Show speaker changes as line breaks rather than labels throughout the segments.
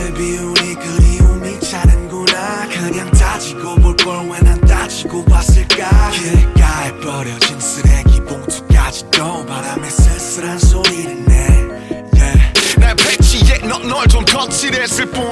잔을 비우니 그리움이 차는구나. 그냥 따지고 볼 걸 왜 난 따지고 봤을까? 길가에 버려진 쓰레기 봉투까지도 바람에 쓸쓸한 소리를 내 yeah.
날 패치해. 넌널좀 거칠했을 뿐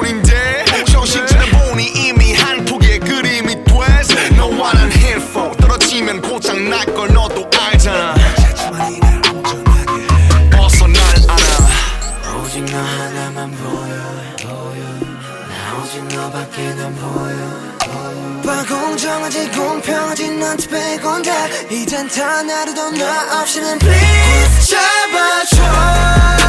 봐 공정하지 공평하지 너한테 빼곤 다. 이젠 단 하루도 나 없이는 please 잡아줘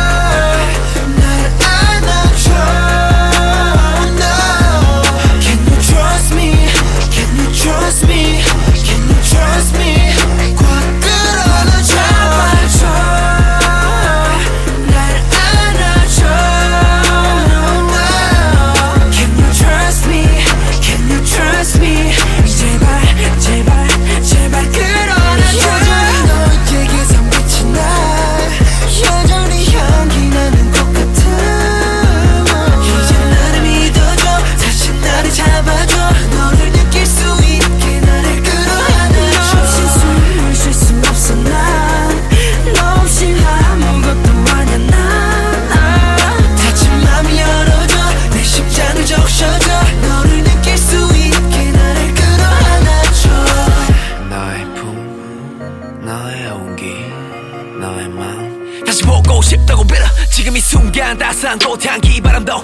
지금 이 순간 따스한 꽃 향기 바람도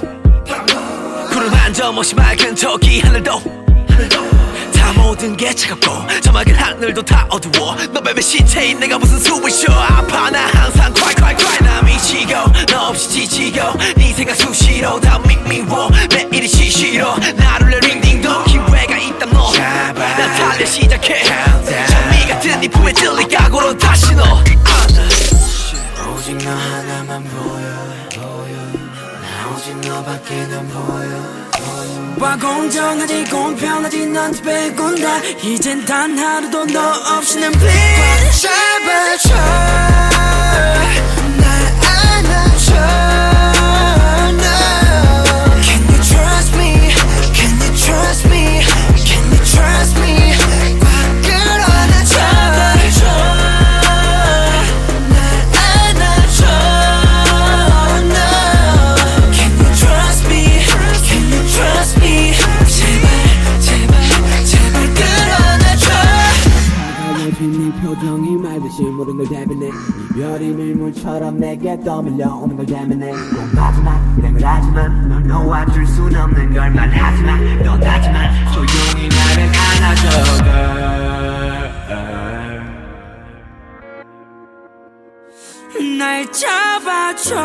구름 한 점 없이 맑은 저기 하늘도 다 모든 게 차갑고 저 맑은 하늘도 다 어두워. 너 뱀의 시체에 내가 무슨 숨을 쉬어. 아파. 나 항상 cry 나 미치고 너 없이 지치고 네 생각 수시로 다 미미워. 매일이 시시로 나를 내 링딩도 기회가 있다면 너나 달려 시작해. 장미 같은 네 품에 들릴 각오로 다시 너
너 하나만 보여 나 오직 너밖에 난 보여
와 공정하지 공평하지 넌 빼곤 다. 이젠 단 하루도 너 없이는 please 잡아줘 날
표정이 맑으시 모든 걸 대변해 이별이 밀물처럼 내게 떠밀려오는 걸 대변해 꼭 마지막 이런 걸 하지만 널 놓아줄 순 없는 걸 말하지만 넌 하지만 조용히 나를 안아줘 girl.
날 잡아줘